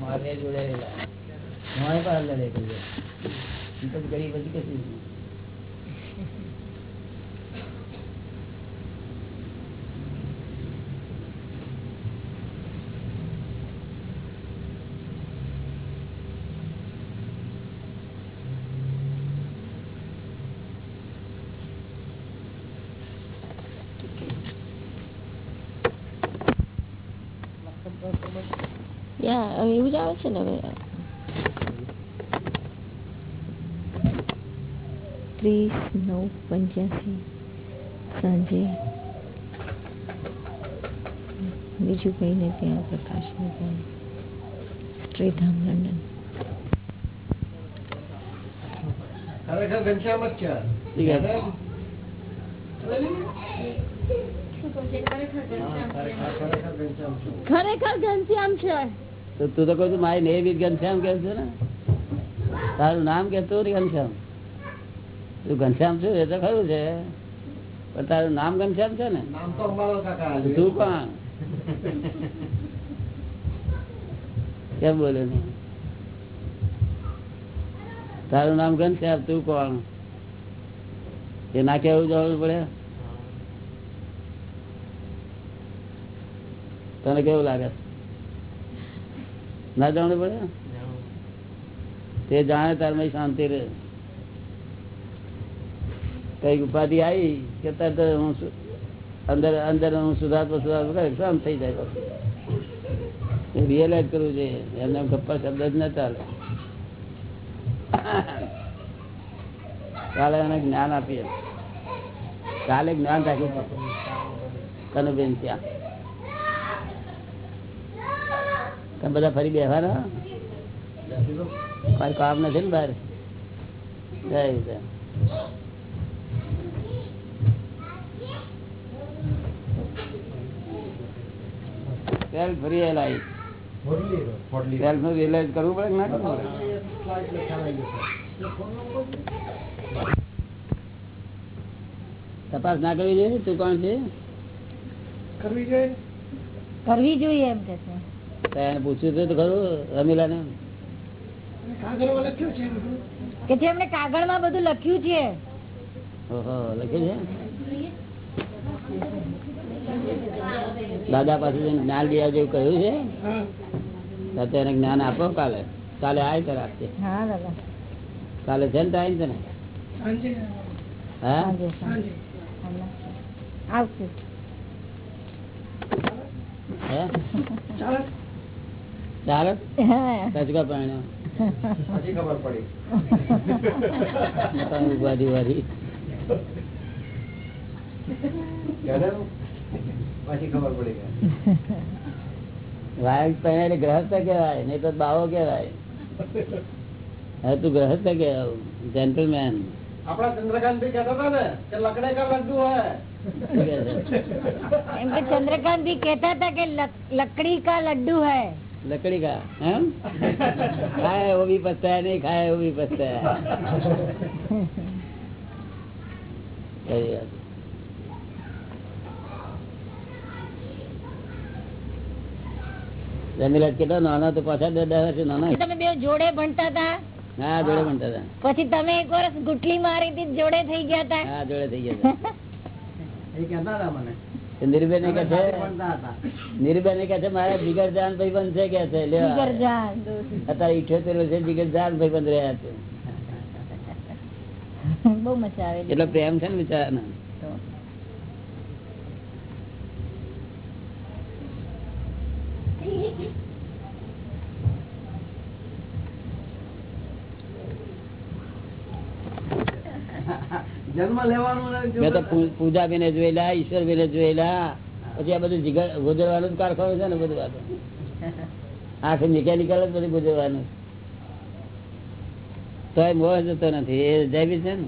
મારે જોડે રહેલા. મારે પણ લડે કરીએ ગરીબ પછી કશું નહીં. યા હવે એવું જ આવે છે ને હવે ત્રીસ નવ પંચ્યાસી સાંજે. બીજું કઈ ને ત્યાં પ્રકાશ ને ત્યાં સ્ટ્રીધામ લંડન. ખરેખર ઘનશ્યામ જ છું. ખરેખર ઘનશ્યામ છે. તો તું તો કહું છું મારી ને બી ઘનશ્યામ કે છે ને? તારું નામ કેતું ને ઘનશ્યામ? તું ઘનશ્યામ છું? એ તો ખરું છે. પણ તારું નામ ઘનશ્યામ છે ને? નામ તો. તું પણ કેમ બોલે તારું નામ ઘનશ્યામ તું કોણ? એ ના કેવું જવું પડે. તને કેવું લાગે? છે? ના જાણવું પડે? તે જાણે તાર શાંતિ રહે. કંઈક ઉપાધિ આવી કે તરત હું અંદર અંદર હું સુધારતો સુધારતો શાંત થઈ જાય રિયલાઇઝ કરવું જોઈએ. એમને એમ ગપ્પા શબ્દ જ ના ચાલે. કાલે એને જ્ઞાન આપીએ. કાલે જ્ઞાન રાખ્યું. કનુબેન ત્યાં. તમે બધા ફરી બેહવાના કોઈ કામ નથી ને બહાર જય સેલ્ફ રિયલાઇઝ. સેલ્ફનું રિયલાઇઝ કરવું પડે ના કરવું. તપાસ ના કરવી જોઈએ તું કોણ છે? કરવી જોઈએ. કરવી જોઈએ એમ કે એને પૂછ્યું તો ખરું રમીલા ને અને કાગળમાં બધું. કે જે એમણે કાગળમાં બધું લખ્યું છે. ઓહો લખ્યું છે? દાદા પાસે જ્ઞાન લઈ જેવું કહ્યું છે? હા. તો એને જ્ઞાન આપો કાલે. કાલે આય તો આપશે કાલે છે ને ટાઈમ છે ને હા? આવશે હે? બાવો કેવાય હવે તું ગ્રહસ્થ કહેવાય જેન્ટલમેન આપડા ચંદ્રકાંત ભી કહેતા એમ કે ચંદ્રકાંત ભી હતા કે લકડી કા લડ્ડુ હૈ. લકડી ખા એમ? ખાય એવો પસ્તાય નહીં ખાય એવો પસ્તાય તો પાછા દાદા હશે નાના તમે બે જોડે ભણતા હતા? હા જોડે ભણતા હતા. પછી તમે એક વર્ષ ગુટલી મારી હતી જોડે થઈ ગયા હતા? હા જોડે થઈ ગયા નિર્ભય કે છે નિર્ભય કે છે મારે જીગર જાન ભાઈ બંધ છે કે છે? અત્યારે ઇઠ્યોતેર વર્ષે જીગર જાન રહ્યા છે. બહુ મજા આવે એટલો પ્રેમ છે ને બિચારાનો. જન્મ લેવાનું મેં તો પૂજા બેને જોયેલા ઈશ્વર બેને જોયેલા પછી આ બધું જીગર ગુજરવાનું જ કારખાનું છે ને બધું આંખ મિકેનિકલ જ બધું ગુજરવાનું તો એ મોહ જતો નથી એ જૈવી છે ને?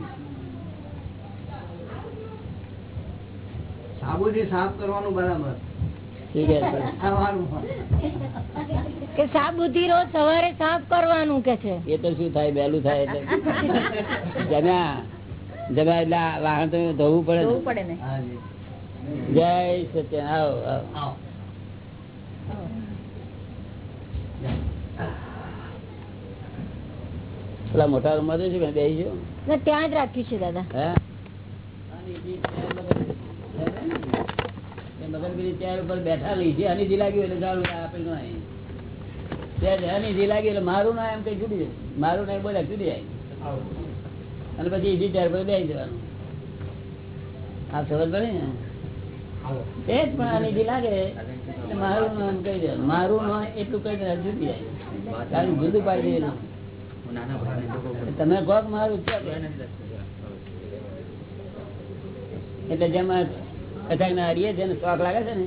સાબુથી સાફ કરવાનું બરાબર. ઠીક છે કે સાબુથી રોજ સવારે સાફ કરવાનું કે છે? એ તો શું થાય વહેલું થાય એટલે. જમ્યા. જમા વાહન તો ધોવું પડે જય સત્ય પેલા મોટા રૂમમાં શું બે ત્યાં જ રાખ્યું છે દાદા. ચેર ઉપર બેઠા લઈ છે અનિધિ એટલે સારું આપેલું નહીં અનિધિ લાગ્યું એટલે મારું ના એમ કઈ જુદી મારું ના બોલે જુદી આવી. અને પછી ઈજી ચેર પર બેસી જવાનું. આ ખબર પડે ને? એ જ પણ અનિજી લાગે. મારું નામ કહી દેવાનું મારું નામ એટલું કહી દે જુદી જાય. કારણ જુદું પાડી દે તમે કહો મારું છે. એટલે જેમાં કથાક હારીએ હરીએ છે ને શોખ લાગે છે ને?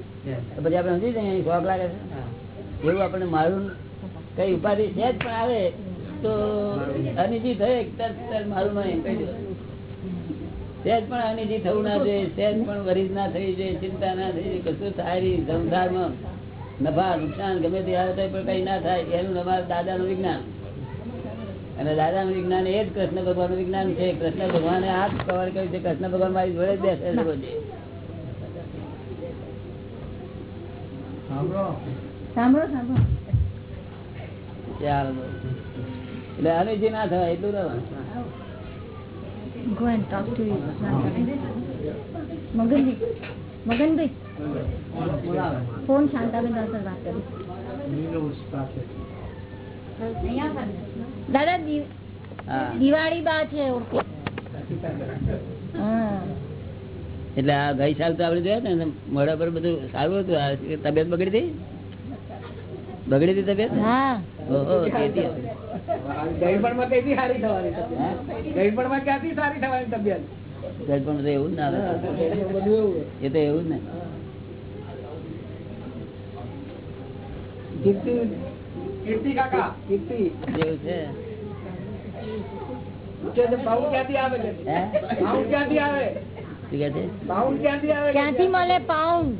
પછી આપણે સમજી જઈએ શોખ લાગે છે. એવું આપણે મારું કઈ ઉપાધિ છે જ પણ આવે. તો અનિજી થયે તરત તરત મારું નહીં કહી દેવાનું સહેજ પણ અનિજી થવું ના જોઈએ સહેજ પણ વરિજ ના થઈ જાય ચિંતા ના થઈ કશું થાય સંસારમાં નફા નુકસાન ગમે તે આવે તો પણ કઈ ના થાય એનું અમારા દાદાનું વિજ્ઞાન. અને દાદાનું વિજ્ઞાન એ જ કૃષ્ણ ભગવાનનું વિજ્ઞાન છે કૃષ્ણ ભગવાને આ જ કવર કર્યું છે કૃષ્ણ ભગવાન મારી જોડે જ બેસે છે રોજે. સાંભળો. સાંભળો સાંભળો. ચાલો. એટલે અનિજી ના થાય એટલું રહેવાનું. મગનભાઈ ફોન શાંતાબેન વાત કરી. દાદા દિવાળી બા છે ઓકે એટલે આ ગઈ સાલ તો આપડે જોયા ને મોડા પર બધું સારું હતું તબિયત બગડી હતી બગડી હતી તબિયત હા. ઓહો તેથી હતું. ગઈપણમાં કઈથી સારી થવાની તબિયત? હે? ગઈપણમાં ક્યાંથી સારી થવાની તબિયત? એવું ના એવું એ તો એવું જ ને. કીર્તિ કાકા. કીર્તિ. જેવું છે? કે છે પાઉં ક્યાંથી આવે છે? ક્યાંથી આવે? શું છે? પાઉં ક્યાંથી આવે ક્યાંથી મળે પાઉન્ડ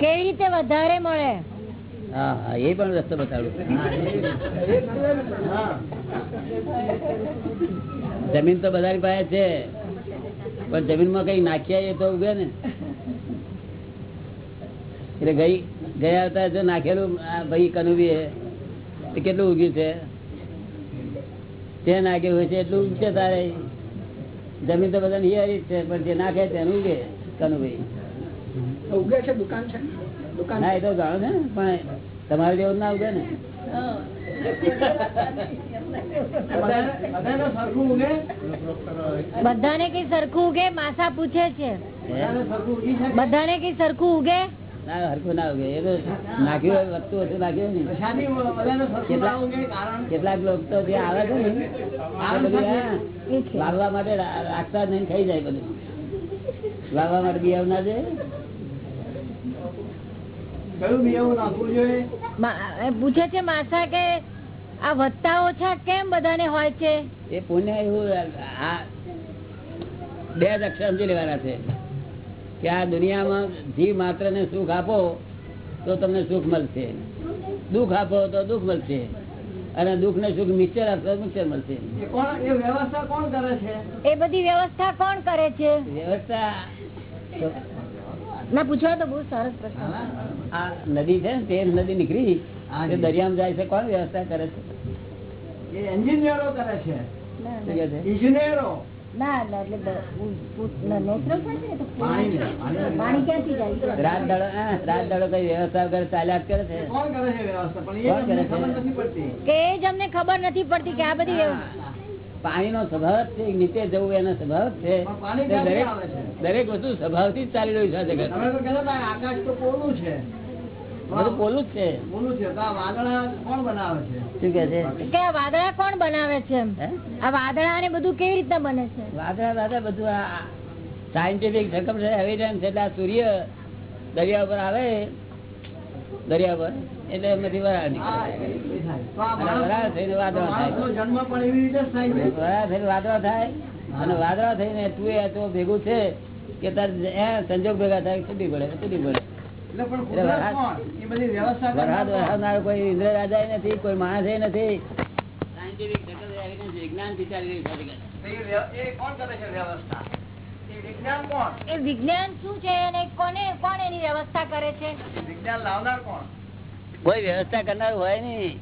કેવી રીતે વધારે મળે? હા હા એ પણ રસ્તો બતાડું. જમીન તો બધાની પાસે છે પણ જમીનમાં કઈ નાખ્યા એ તો ઉગે ને. એટલે ગઈ ગયા હતા જો નાખેલું આ ભાઈ કનુભી એ કેટલું ઉગ્યું છે? તે નાખ્યું હોય છે એટલું ઉગશે તારે? જમીન તો બધાની હિયારી જ છે પણ જે નાખે તેનું ઉગે કનુભાઈ ઉગે છે દુકાન છે? દુકાન ના એ તો જાણો છે ને પણ તમારે જેવું ના ઉગે ને. બધાને બધાને સરખું ઉગે? બધાને કઈ સરખું ઉગે? માસા પૂછે છે. બધાને કઈ સરખું ઉગે? ના હરખું ના ઉગે. એ તો નાખ્યું હોય હતું નાખ્યું ને. પ્રસાદી બધાને સરખું ના ઉગે કારણ? કેટલાક લોકો તો ત્યાં આવે છે ને વાવવા માટે રાખતા જ નહીં ખાઈ જાય બધું. વાવવા માટે બી ના છે કયું બિયાવું નાખવું જોઈએ મા- એ પૂછે છે માસા કે આ વધતા ઓછા કેમ બધાને હોય છે? એ પુણ્ય એવું આ બે જ અક્ષર સમજી લેવાના છે. કે આ દુનિયામાં જીવ માત્ર ને સુખ આપો તો તમને સુખ મળશે. દુઃખ આપો તો દુઃખ મળશે. અને દુઃખ ને સુખ મિક્સર આપો તો મિક્સર મળશે. એ વ્યવસ્થા કોણ કરે છે? એ બધી વ્યવસ્થા કોણ કરે છે? વ્યવસ્થા ના પૂછવા તો બહુ સરસ પ્રશ્ન આ નદી છે તે નદી નીકળી. દરિયામાં જાય છે કોણ વ્યવસ્થા કરે છે? એ એન્જિનિયરો કરે છે. ઇજનેરો. ના ના એટલે? ખબર નથી પડતી. કે અમને ખબર નથી પડતી કે આ બધી પાણી નો સ્વભાવ છે નીચે જવું એનો સ્વભાવ છે? દરેક વસ્તુ સ્વભાવથી જ ચાલી રહ્યું છે જગત તમે તો કહેતા હતા આકાશ તો પોલું છે. બધું પોલું જ છે. પોલું છે. વાદળા કોણ બનાવે છે? શું કે છે? કે વાદળા કોણ બનાવે છે આ વાદળા ને બધું કેવી રીતના બને છે? વાદળા વાદળા બધું આ સાયન્ટિફિક રકમ છે. એવિડન્સ એટલે આ સૂર્ય દરિયા ઉપર આવે દરિયા પર એટલે એમાંથી વરાળ નીકળે. વરાળ થઈને વાદળો થાય. જન્મ પણ એવી રીતે જ થાય છે. વરાળ થઈને વાદળો થાય. અને વાદળા થઈને તું એ તો ભેગું છે કે તાર સંજોગ ભેગા થાય છૂટી પડે છૂટી પડે. વરસાદ- કોઈ ઇન્દ્ર રાજા નથી માણસ નથી. કોણ કરે છે વ્યવસ્થા? એ વિજ્ઞાન કોણ? એ વિજ્ઞાન શું છે અને કોને કોણ એની વ્યવસ્થા કરે છે? વિજ્ઞાન લાવનાર કોણ? કોઈ વ્યવસ્થા કરનાર હોય નઈ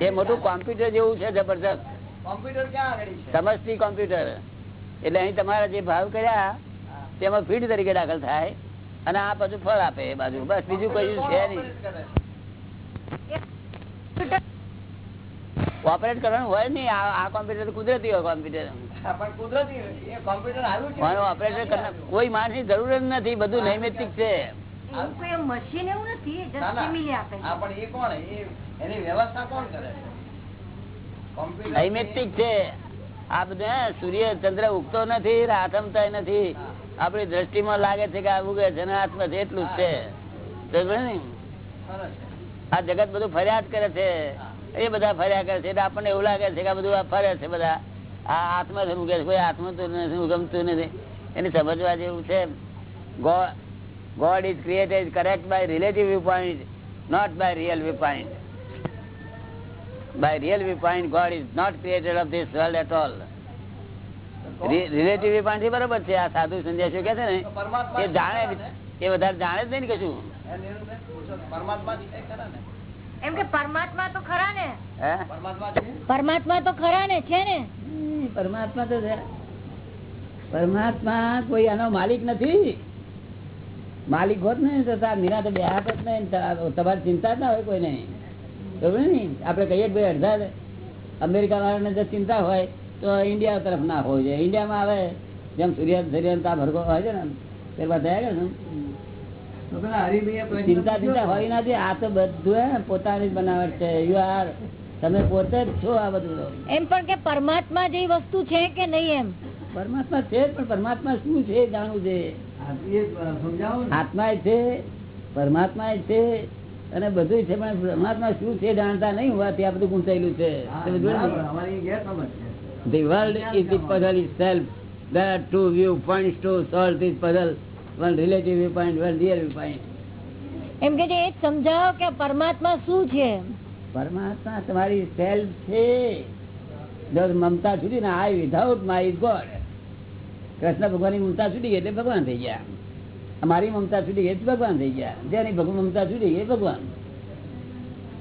એ મોટું કોમ્પ્યુટર જેવું છે જબરજસ્ત. કોમ્પ્યુટર ક્યાં આગળ સમજતી કોમ્પ્યુટર. એટલે અહીં તમારા જે ભાવ કર્યા તેમાં ભીડ તરીકે દાખલ થાય અને આ બધું ફળ આપે એ બાજુ. બસ બીજું કયું છે નહીં. ઓપરેટ કરવાનું હોય નહીં. આ કોમ્પ્યુટર કુદરતી હોય કોમ્પ્યુટર. ઓપરેટર કોઈ માણસની જરૂર જ નથી. બધું નૈમિતિક છે. મશીન એવું નથી. ના, જસ્ટ ના. સિમિલી આપે હા, પણ એ કોણ? એ એની વ્યવસ્થા કોણ કરે છે? કોમ્પ્યુટર નૈમિતિક છે. આ બધું સૂર્ય ચંદ્ર ઉગતો નથી આથમતા નથી. આપણી દ્રષ્ટિમાં લાગે છે કે આ ઉગે છે આત્મા છે એટલું જ છે. ને? આ જગત બધું ફર્યા જ કરે છે. એ બધા ફર્યા કરે છે. એટલે આપણને એવું લાગે છે કે આ બધું ફરે છે બધા. આ આત્મા શું ઉગે છે. કોઈ આત્મા તો નથી, ઉગમતું નથી. એને સમજવા જેવું છે. God is created correct by relative viewpoint not by real viewpoint by real viewpoint, God is not created of this world at all. Relative view બરોબર છે આ સાધુ સંન્યાસીઓ કે છે ને પરમાત્મા એ જાણે એ વધારે જાણે જ નહીં કશું. પરમાત્મા ખરા ને? એમ કે પરમાત્મા તો ખરા ને. પરમાત્મા છે? તો ખરા ને છે ને. પરમાત્મા તો છે. પરમાત્મા કોઈ આનો માલિક નથી. માલિક હોત ને તો મીરા તો બે હાથ જ નહીં તમારી ચિંતા જ ના હોય કોઈ નહીં બરોબર ને આપણે કહીએ ભાઈ અડધા અમેરિકા વાળાને જો ચિંતા હોય તો ઇન્ડિયા તરફ ના હોવું જોઈએ. ઇન્ડિયામાં આવે જેમ સૂર્ય સૂર્ય તા ભરગો હોય છે ને ને. પેલા હરિભાઈએ પ્રશ્ન ચિંતા ચિંતા હોય નથી આ તો બધું પોતાની જ બનાવટ છે. યુ આર તમે પોતે જ છો આ બધું એમ પણ કે પરમાત્મા જેવી વસ્તુ છે કે નહીં એમ? પરમાત્મા છે પણ પરમાત્મા શું છે જાણવું છે. ને. આત્મા એ છે પરમાત્મા એ છે અને બધું છે પણ પરમાત્મા શું છે જાણતા નહીં હોવાથી આ બધું ગુંચાયેલું છે ને? બરાબર. અમારી ગેરસમજ છે The world is the puzzle itself. There are two viewpoints to solve this puzzle. One relative viewpoint, one real viewpoint. એમ કે છે એ સમજાવો કે પરમાત્મા શું છે પરમાત્મા તમારી સેલ્ફ છે જો મમતા છૂટી ને I without my God Krishna ભગવાનની મમતા છૂટી એટલે ભગવાન થઈ ગયા અમારી મમતા છૂટી ગઈ ભગવાન થઈ ગયા. જેની ભગવાન મમતા છૂટી ગઈ ભગવાન.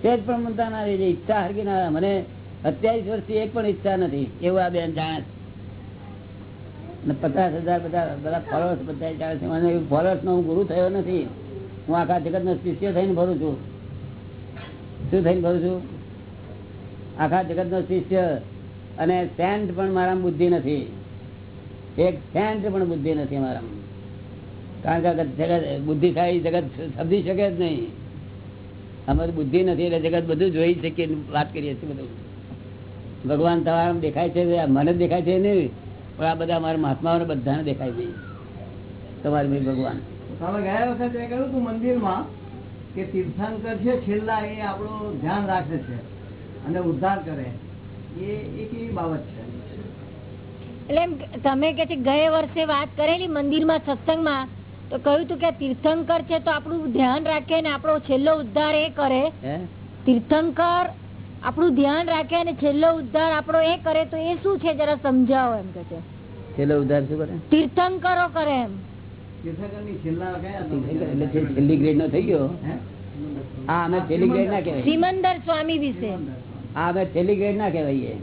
જ પણ મમતા ના રહી ઈચ્છા હરકી ના મને સત્યાવીસ વર્ષથી એક પણ ઈચ્છા નથી. એવું આ બેન જાણે પચાસ હજાર બધા બધા ફોલોઅર્સ બધા જાણે છે. મને એવું નો હું ગુરુ થયો નથી. હું આખા જગત નો શિષ્ય થઈને ભરું છું. શું થઈને ભરું છું? આખા જગત નો શિષ્ય અને સેન્ટ પણ મારા બુદ્ધિ નથી. એક સેન્ટ પણ બુદ્ધિ નથી મારા કારણ કે જગત બુદ્ધિશાળી જગત સમજી શકે જ નહીં. અમારી બુદ્ધિ નથી એટલે જગત બધું જોઈ શકીએ વાત કરીએ છીએ બધું. ભગવાન તમારા દેખાય છે મને દેખાય છે નહીં પણ આ બધા અમારા મહાત્માઓને બધાને દેખાય છે. તમારે ભાઈ ભગવાન. તમે ગયા વખતે કહ્યું હતું મંદિરમાં કે તીર્થંકર છે છેલ્લા એ આપણું ધ્યાન રાખે છે અને ઉદ્ધાર કરે. એ એક એવી બાબત છે. એટલે એમ તમે કે છે ગયા વર્ષે વાત કરેલી મંદિરમાં સત્સંગમાં તો કહ્યું તું કે તીર્થંકર છે તો આપણું ધ્યાન રાખે ને આપણો છેલ્લો ઉદ્ધાર એ કરે. તીર્થંકર આપણું ધ્યાન રાખે અને છેલ્લો ઉદ્ધાર આપણો એ કરે તો એ શું છે? જરા સમજાવો એમ કે છે. છેલ્લો ઉદ્ધાર શું કરે? તીર્થંકરો કરે એમ. તીર્થંકરની છેલ્લા કયા એટલે જે છેલ્લી ગ્રેડ નો થઈ ગયો? હે? અમે છેલ્લી ગ્રેડ ના કહેવાય. સિમંદર સ્વામી વિશે. હા અમે છેલ્લી ગ્રેડ ના કહેવાય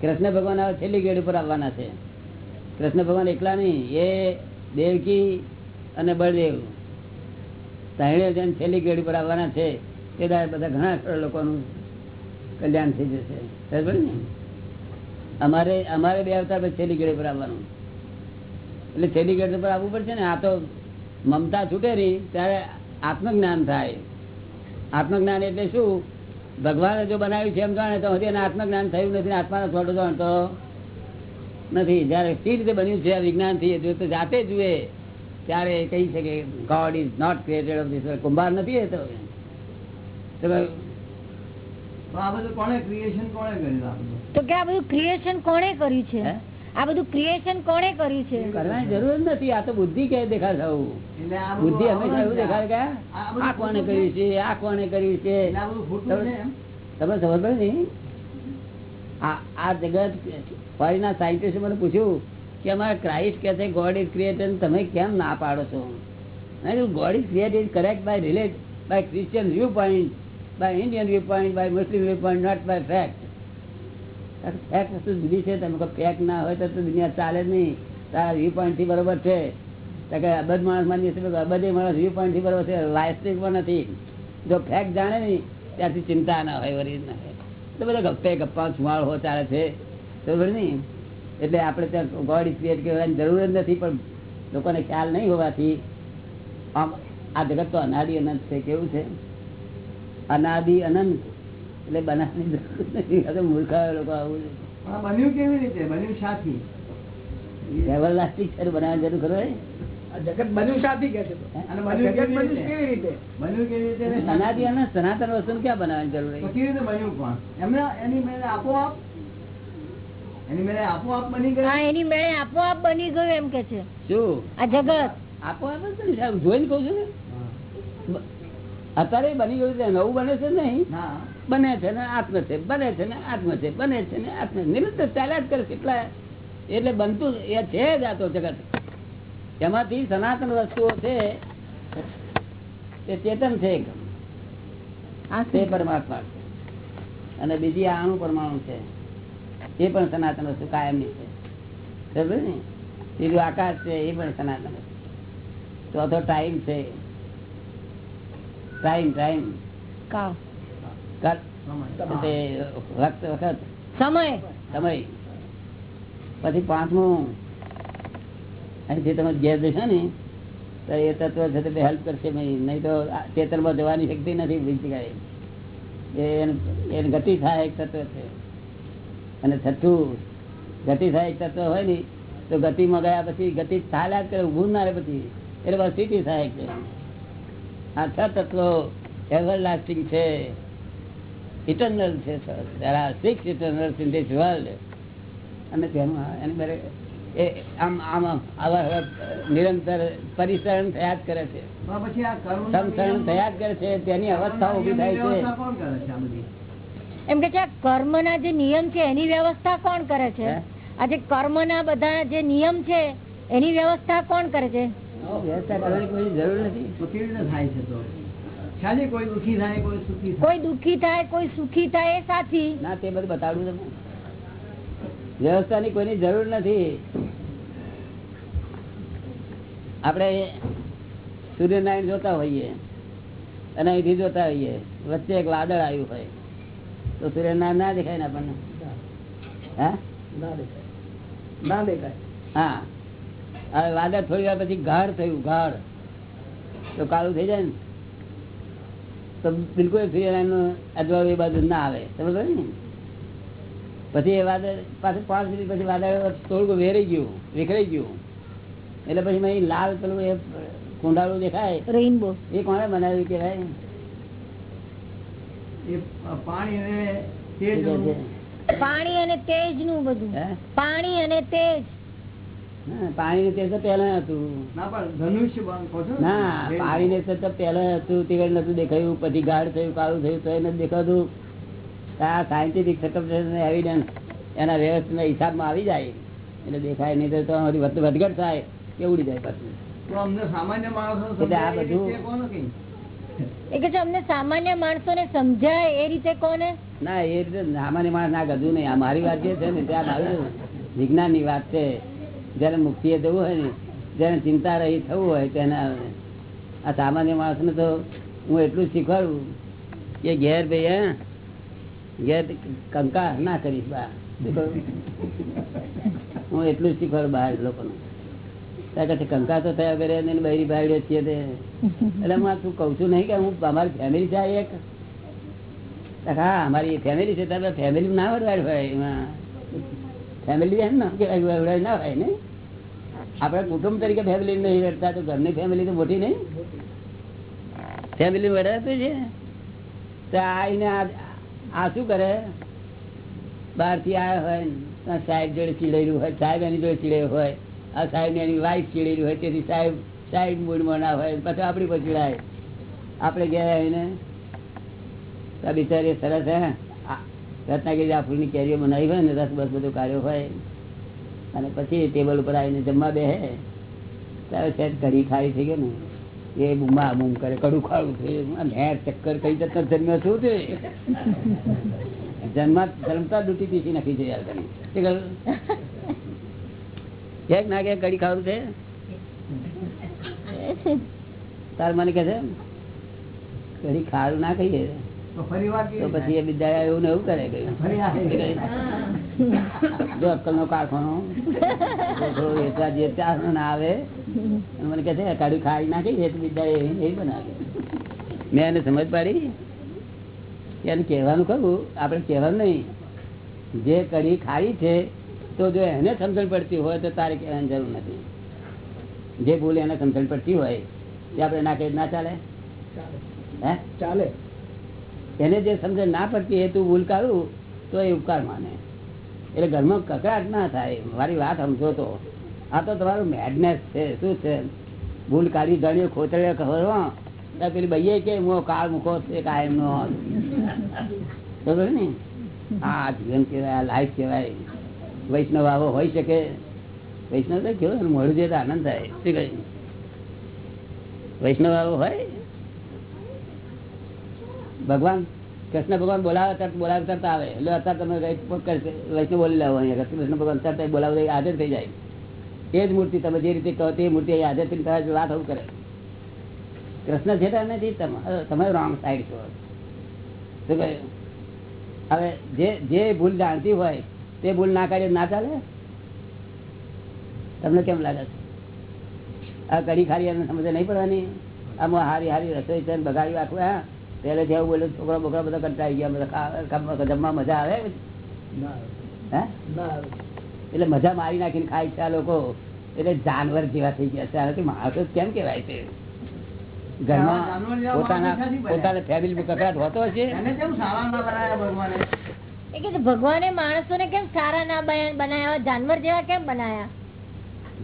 કૃષ્ણ ભગવાન હવે છેલ્લી ગ્રેડ ઉપર આવવાના છે. કૃષ્ણ ભગવાન એકલા નહીં એ દેવકી અને બળદેવ. ત્રણે જણ છેલ્લી ગેડી પર આવવાના છે તે બધા ઘણા લોકોનું કલ્યાણ થઈ જશે. બરાબર ને? અમારે અમારે બે અવતાર છેલ્લી ગેડી પર આવવાનું. એટલે છેલ્લી ગેડી ઉપર આવવું પડશે ને? આ તો મમતા છૂટે નહીં ત્યારે આત્મજ્ઞાન થાય. આત્મજ્ઞાન એટલે શું? ભગવાને જો બનાવ્યું છે એમ જાણે, તો હજી એને આત્મજ્ઞાન થયું નથી આત્માનો થોડો જાણતો નથી. જયારે સી રીતે બન્યું છે વિજ્ઞાન એ જો તો જાતે જુએ. ત્યારે કહી શકે God is not created of this કુંભાર નથી એ તો તો આ બધું કોણે ક્રિએશન કોણે કર્યું આ બધું? તો કે આ બધું ક્રિએશન કોણે કર્યું છે? આ બધું ક્રિએશન કોણે કર્યું છે? કરવાની જરૂર નથી. આ તો બુદ્ધિ કે દેખાડ થવું. બુદ્ધિ હંમેશા એવું દેખાડે કે આ કોને કર્યું છે? આ કોને કર્યું છે? છે તમે ખબર પડે ને? આ આ જગત ફોરીના સાયન્ટિસ્ટ મને પૂછ્યું કે અમારા ક્રાઇસ્ટ કહે છે ગોડ ઇઝ ક્રિએટેડ તમે કેમ ના પાડો છો? God is created correct by relate by Christian viewpoint by Indian viewpoint by Muslim viewpoint not by fact વસ્તુ જુદી છે, તમે કહો ફેક્ટ ના હોય તો તો દુનિયા ચાલે જ નહીં. તારા વ્યૂ પોઈન્ટથી બરોબર છે. તો કે અબધ માણસ માની છે અબધે માણસ વ્યૂ પોઈન્ટથી બરોબર છે વાસ્તવિક પણ નથી. જો ફેક્ટ જાણે નહીં, ત્યાંથી ચિંતા ના હોય વરી ના હોય. તો બધા ગપ્પે ગપ્પા છુમાળ હો ચાલે છે. બરોબર નહીં? એટલે આપણે ત્યાં ગોડ સ્પિરિટ કહેવાની જરૂર જ નથી પણ લોકોને ખ્યાલ નહીં હોવાથી આમ આ જગત તો અનાદિ અનંત છે કેવું છે? અનાદિ અનંત એટલે બનાવવાની જરૂર નથી. આ લોકો આવું બન્યું કેવી રીતે? બન્યું શાથી એવરલાસ્ટિક છે બનાવવાની જરૂર ખરો જગત બન્યું સાથી કે છે? સનાતન વસ્તુ ક્યાં બનાવવાની જરૂર કેવી રીતે બન્યું પણ એમને એની આપોઆપ એની મેળે આપોઆપ બની ગયું? હા એની મેળે આપોઆપ બની ગયું એમ કે છે. શું? આ જગત. આપો આપો જ નહીં જોઈને કહું છું ને. અત્યારે બની ગયું છે નવું બને છે નહીં? બને છે ને આત્મ છે બને છે ને આત્મ છે બને છે ને આત્મ નિરંતર ચાલ્યા જ કરે કેટલા એટલે બનતું એ છે જ આ તો જગત. એમાંથી સનાતન વસ્તુઓ છે તે ચેતન છે એક. તે પરમાત્મા છે. અને બીજી આણું પરમાણુ છે. એ પણ સનાતન વસ્તુ કાયમની છે. સમજ ને? બીજું આકાશ છે એ પણ સનાતન વસ્તુ. ચોથો ટાઈમ છે. ટાઈમ ટાઈમ વખત વખત. સમય. સમય. પછી પાંચમું. અહીંથી તમે ઘેર જશો ને તો એ તત્વ છે તે હેલ્પ કરશે નહીં. નહીં તો ચેતનમાં જવાની શક્તિ નથી બીજી કાંઈ. એને ગતિ થાય સહાયક તત્વ છે. અને છઠ્ઠું ગતિ થાય તત્વ હોય ને તો ગતિમાં ગયા પછી ગતિ ચાલ્યા જ કરે ઉભું ના રહે પછી. એટલે બસ સ્થિતિ થાય છે આ છ તત્વો એવર લાસ્ટિંગ છે. ઇટરનલ છે sir six eternal in this world અને તેમાં એની બરે એ આમ આમ આવા નિરંતર પરિસરણ થયા જ કરે છે. સંસરણ થયા જ કરે છે. તેની અવસ્થા ઊભી થાય છે. કોણ કરે છે આ બધી? એમ કે છે આ કર્મના જે નિયમ છે એની વ્યવસ્થા કોણ કરે છે? આ જે કર્મના બધા જે નિયમ છે એની વ્યવસ્થા કોણ કરે છે? વ્યવસ્થા કરવાની કોઈ જરૂર નથી. થાય છે તો? શાની કોઈ દુખી થાય કોઈ સુખી કોઈ દુખી થાય કોઈ સુખી થાય એ સાથી ના તે બધું બતાડવું તમે વ્યવસ્થાની કોઈની જરૂર નથી. આપણે સૂર્યનારાયણ જોતા હોઈએ અને અહીંથી જોતા હોઈએ વચ્ચે એક વાદળ આવ્યું હોય. તો સૂર્ય ના દેખાય ને આપણને? હા? ના દેખાય. હા. હવે વાદળ થોડી વાર પછી ગાઢ થયું ગાઢ. તો કાળું થઈ જાય ને? તો બિલકુલ સૂર્યનારાયણનું અજવાળું એ બાજુ ના આવે. સમજ ને? પછી એ વાદળ પાછું પાંચ મિનિટ પછી વાદળ થોડુંક વેરાઈ ગયું વિખરાઈ ગયું. એટલે પછી લાલ પેલું એ કુંડાળું દેખાય. રેઇનબો એ કોણે બનાવ્યું કેવાય એ પાણી ને તેજ પાણી અને તેજનું બધું પાણી અને તેજ. પાણી ને તેજ પેલા હતું. ના પણ ને? તેજ. તો તો પહેલા હતું તિરડ નતું દેખાયું. પછી ગાઢ થયું કાળું થયું તો એને દેખાતું. આ સાયન્ટિફિક એવિડન્સ એના વ્યવસ્થિત હિસાબમાં આવી જાય. એટલે દેખાય નહીં તો તો વધઘટ થાય કે ઉડી જાય પછી. તો અમને સામાન્ય માણસો આ બધું- એ કે સામાન્ય એ માણસ ના જવું હોય ને જેને ચિંતા રહી થવું હોય તેના આ સામાન્ય માણસને તો હું એટલું શીખવાડું કે ઘેર ભાઈ ઘેર કંકા ના કરીશ બા. હું એટલું શીખવાડું બહાર લોકોને. ત્યાં કંકા તો થયા કરે ને બૈરી બાયડીઓ છીએ એટલે હું તું કઉ છું નહીં કે હું અમારી ફેમિલી છે એક. હા, અમારી ફેમિલી છે, તારે ફેમિલી ના વડવાડ હોય ફેમિલી એમ ના કે વડવાડ ના હોય ને. આપણે કુટુંબ તરીકે ફેમિલી નહીં વડતા તો ઘરની ફેમિલી તો મોટી નહીં. ફેમિલી વડાતું છે. તો આઈને આ શું કરે? બહારથી આવ્યા હોય સાહેબ જોડે ચીડેલું હોય, સાહેબ એની જોડે ચીડેલું હોય. આ સાહેબ એની વાઈફ ચીડેલી હોય, તેથી સાહેબ સાહેબ મૂડમાં ના હોય, પછી આપણી પર ચીડાય. આપણે ગયા બિચારી સરસ હે. આ રત્નાગીરી જાફરની કેરીઓ બનાવી હોય ને, રસ બસ બધું કાર્યો હોય. અને પછી ટેબલ ઉપર આવીને જમવા બે ત્યારે સેટ કઢી ખાઈ થઈ ગયો ને. એ બૂમા બૂમ કરે, કડું ખાડું થયું નેર ચક્કર કઈ જતા જન્મ્યો છું તે. જન્મા, જન્મતા ડૂટી પીસી નાખી છે યાર તમે? ક્યાંક ના ક્યાંક કડી ખાવું છે? તાર મને કે છે કડી ખારું ના કહીએ તો પછી એ બિદાય એવું ને એવું કરે જો અક્કલ નો કારખાનો એટલા જે ના આવે મને કહે છે કાઢી ખાઈ નાખી એ તો બીજા એ બનાવે. મેં એને સમજ પાડી કે એને કહેવાનું કહું આપણે કહેવાનું નહીં. જે કઢી ખારી છે તો જો એને સમજણ પડતી હોય તો તારે કહેવાની જરૂર નથી. જે ભૂલ એને સમજણ પડતી હોય એ આપણે ના કહી ના ચાલે? હે? ચાલે. એને જે સમજણ ના પડતી એ તું ભૂલ કાઢું તો એ ઉપકાર માને. એટલે ઘરમાં કકડાટ ના થાય મારી વાત સમજો તો. આ તો તમારું મેડનેસ છે શું છે? ભૂલ કાઢી ગણ્યો ખોતરે ખબર પેલી ભાઈએ કે હું કાળ મૂકો છે કાયમ નો બરોબર ને? આ જીવન કહેવાય લાઈફ કહેવાય. વૈષ્ણવ આવો હોય શકે વૈષ્ણવ કેવો મળ્યું છે તો આનંદ થાય. શું કહ્યું વૈષ્ણવ આવો હોય? ભગવાન, કૃષ્ણ ભગવાન બોલાવે બોલાવે તરત આવે. એટલે અત્યારે તમે વૈષ્ણવ બોલી લાવો અહીંયા. કૃષ્ણ ભગવાન તરત બોલાવે હાજર થઈ જાય. એ જ મૂર્તિ તમે જે રીતે કહો તે મૂર્તિ હાજર થઈને તમારી વાત આવું કરે. કૃષ્ણ છે નથી તમે રોંગ સાઈડ છો. શું કહ્યું હવે જે જે ભૂલ જાણતી હોય તે ભૂલ ના કાઢે ના ચાલે? તમને કેમ લાગે છે? આ કઢી ખારી સમજ નહીં પડવાની? આમાં હારી હારી રસોઈ છે બગાડી રાખવું હા? પહેલે જેવું બોલે છોકરા બોકરા બધા કંટાળી ગયા બધા જમવા મજા આવે? હે? એટલે મજા મારી નાખીને ખાય છે આ લોકો. એટલે જાનવર જેવા થઈ ગયા છે. આનાથી માણસો કેમ કેવાય છે? ઘરમાં પોતાના? પોતાના ફેમિલી કકડાટ હોતો હશે? એ કે ભગવાને માણસોને કેમ સારા ના બનાવ્યા જાનવર જેવા કેમ બનાયા?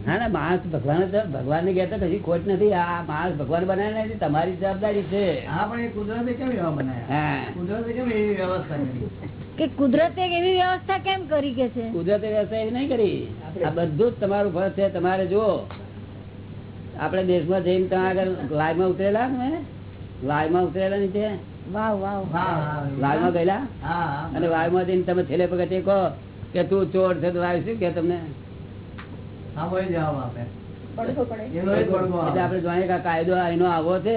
ના ના માણસ ભગવાન ભગવાન ને કહેતા કશી ખોટ નથી. આ માણસ ભગવાન બનાવ્યા નથી તમારી જવાબદારી છે. હા પણ એ કુદરતે કેમ એવા બનાવ્યા કુદરતે કેમ એવી વ્યવસ્થા કરી? કે કુદરતે એવી વ્યવસ્થા કેમ કરી કે છે? કુદરતી વ્યવસ્થા એવી નહીં કરી. આ બધું જ તમારું ફળ છે. તમારે જુઓ. આપણે દેશમાં જઈને ત્યાં આગળ લાઈમાં ઉતરેલા ને? લાઈમાં ઉતરેલા નીચે? વાવ વાવ. હા ગયેલા અને વાયમાં જઈને તમે છેલ્લે પગથિયે કહો કે તું ચોર છે તો શું કે તમને? આપડે આપે. કે કાયદો એનો આવો છે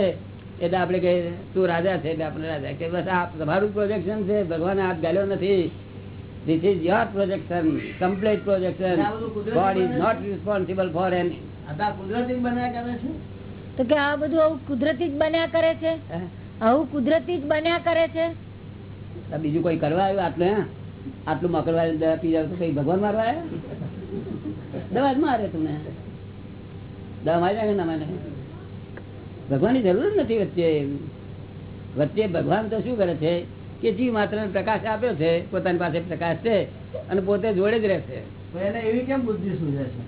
એટલે આપડે કે તું રાજા છે એટલે આપણે રાજા. કે બસ આ તમારું પ્રોજેક્શન છે ભગવાન હાથ ગાલ્યો નથી. This is your projection complete projection આ બધું કુદરતી ગોડ ઇઝ બને નોટ રિસ્પોન્સિબલ ફોર એન તો કુદરતી જ કરે છે? તો કે આ બધું કુદરતી જ બન્યા કરે છે? આવું કુદરતી જ બન્યા કરે છે? બીજું કોઈ કરવા આવ્યું આટલું હે? આટલું મકરવા દવા પી જાવ તો કઈ ભગવાન મારવા આવ્યા? દવા જ મારે તમને. દવા મારી નાખે ના મને ભગવાનની જરૂર જ નથી વચ્ચે. વચ્ચે ભગવાન તો શું કરે છે? કે જીવ માત્ર પ્રકાશ આપ્યો છે પોતાની પાસે પ્રકાશ છે અને પોતે જોડે જ રહેશે. તો એને એવી કેમ બુદ્ધિ સૂઝે છે?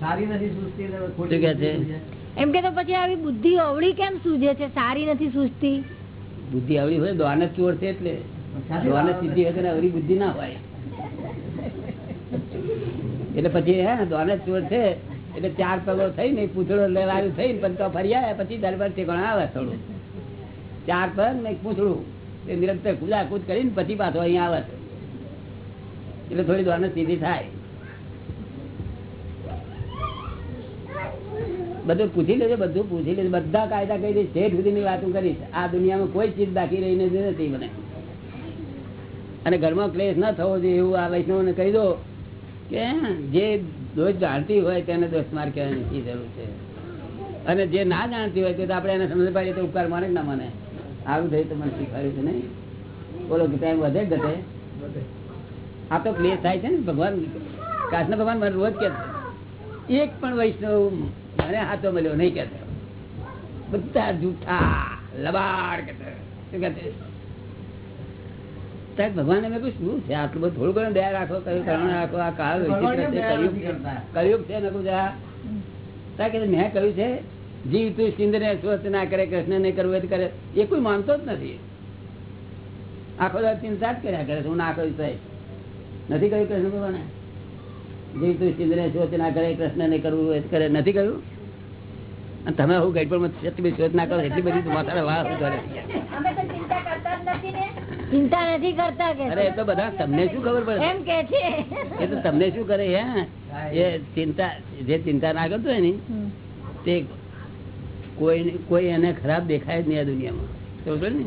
સારી નથી સૂઝતી ખોટી કે છે? એમ કે તો પછી આવી બુદ્ધિ અવળી કેમ સૂજે છે? સારી નથી સૂજતી? બુદ્ધિ અવળી હોય દોન જ ચોર છે એટલે? જ સીધી હોય અવળી બુદ્ધિ ના હોય. એટલે પછી, હે દોન જ ચોર છે? એટલે ચાર પગો થઈ ને, પૂછડો લેવાયું થઈ પછી તો ફરી આવ્યા પછી દરબાર ઠેકાણા આવે થોડું. ચાર પગ ને પૂછડું. એ નિરંતર કુદા કૂદ કરીને પછી પાછો અહીંયા આવે એટલે થોડી દોન સીધી થાય. બધું પૂછી લેજો, બધું પૂછી લેજો. બધા કાયદા કહી દઈશ શેઠ સુધીની વાતો કરીશ. આ દુનિયામાં કોઈ ચીજ બાકી રહીને નથી મને. અને ઘરમાં ક્લેશ ન થવો જોઈએ એવું આ વૈષ્ણવને કહી દો કે જે દોષ જાણતી હોય તેને દોષ માર કહેવાની જરૂર છે? અને જે ના જાણતી હોય તે આપણે એને સમજ પાડીએ તો ઉપકાર માને ના મને. આવું થયું તો મને શીખવાડ્યું છે નહીં? બોલો કે ટાઈમ વધે ઘટે. આ તો ક્લેશ થાય છે ને ભગવાન. કૃષ્ણ ભગવાન મને રોજ કે એક પણ વૈષ્ણવ મને હાથો મળ્યો નહીં કે બધા જૂઠા લબાડ કે શું કે ત્યારે ભગવાન મેં કહ્યું શું છે? આટલું બધું થોડું ઘણું દયા રાખો કયું કારણ રાખો આ કાળ ભગવાન છે, મેં કહ્યું જા. કે મેં કહ્યું છે જીવ તું સિંધને સ્વસ્થ ના કરે કૃષ્ણ ને કરવું કરે. એ કોઈ માનતો જ નથી. આખો દર ચિંતા જ કર્યા કરે હું ના કહ્યું સાહેબ. નથી કહ્યું કૃષ્ણ ભગવાને? જીવ તું સિંધને સ્વસ્થ ના કરે કૃષ્ણ ને કરવું કરે. નથી કહ્યું? અને તમે હું ગઈડ એટલી બધી શોધ ના કરો એટલી બધી માથાના વાહ ઉધારે ચિંતા નથી કરતા કે અરે એ તો બધા તમને શું ખબર પડે? એમ કે છે. એ તો તમને શું કરે હે? એ. ચિંતા જે ચિંતા ના કરતો હોય ને તે કોઈ કોઈ એને ખરાબ દેખાય જ નહીં આ દુનિયામાં. સમજો ને?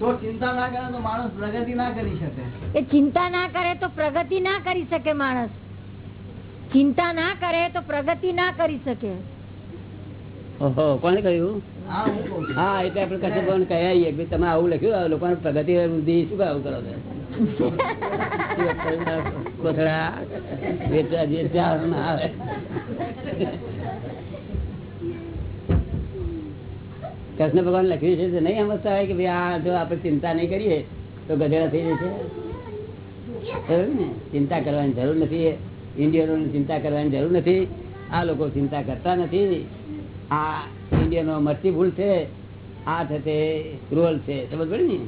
તો ચિંતા ના કરે તો માણસ પ્રગતિ ના કરી શકે. એ ચિંતા ના કરે તો પ્રગતિ ના કરી શકે માણસ. ચિંતા ના કરે તો પ્રગતિ ના કરી શકે. ઓહો કોને કહ્યું? હા હું કહું છું. હા એટલે આપણે કશે પણ કહી આવીએ કે તમે આવું લખ્યું લોકોને પ્રગતિ વૃદ્ધિ શું કામ આવું કરો છો? કોથળા વેચવા જે ત્યાં ના આવે. કૃષ્ણ ભગવાન લખ્યું છે તો નહીં સમજતા હોય કે ભાઈ આ જો આપણે ચિંતા નહીં કરીએ તો ગધેડા થઈ જશે. ખબર ને? ચિંતા કરવાની જરૂર નથી ઇન્ડિયનોની ચિંતા કરવાની જરૂર નથી. આ લોકો ચિંતા કરતા નથી. આ ઇન્ડિયનો ભૂલ છે આ થતે ક્રુઅલ છે. સમજ પડે ને?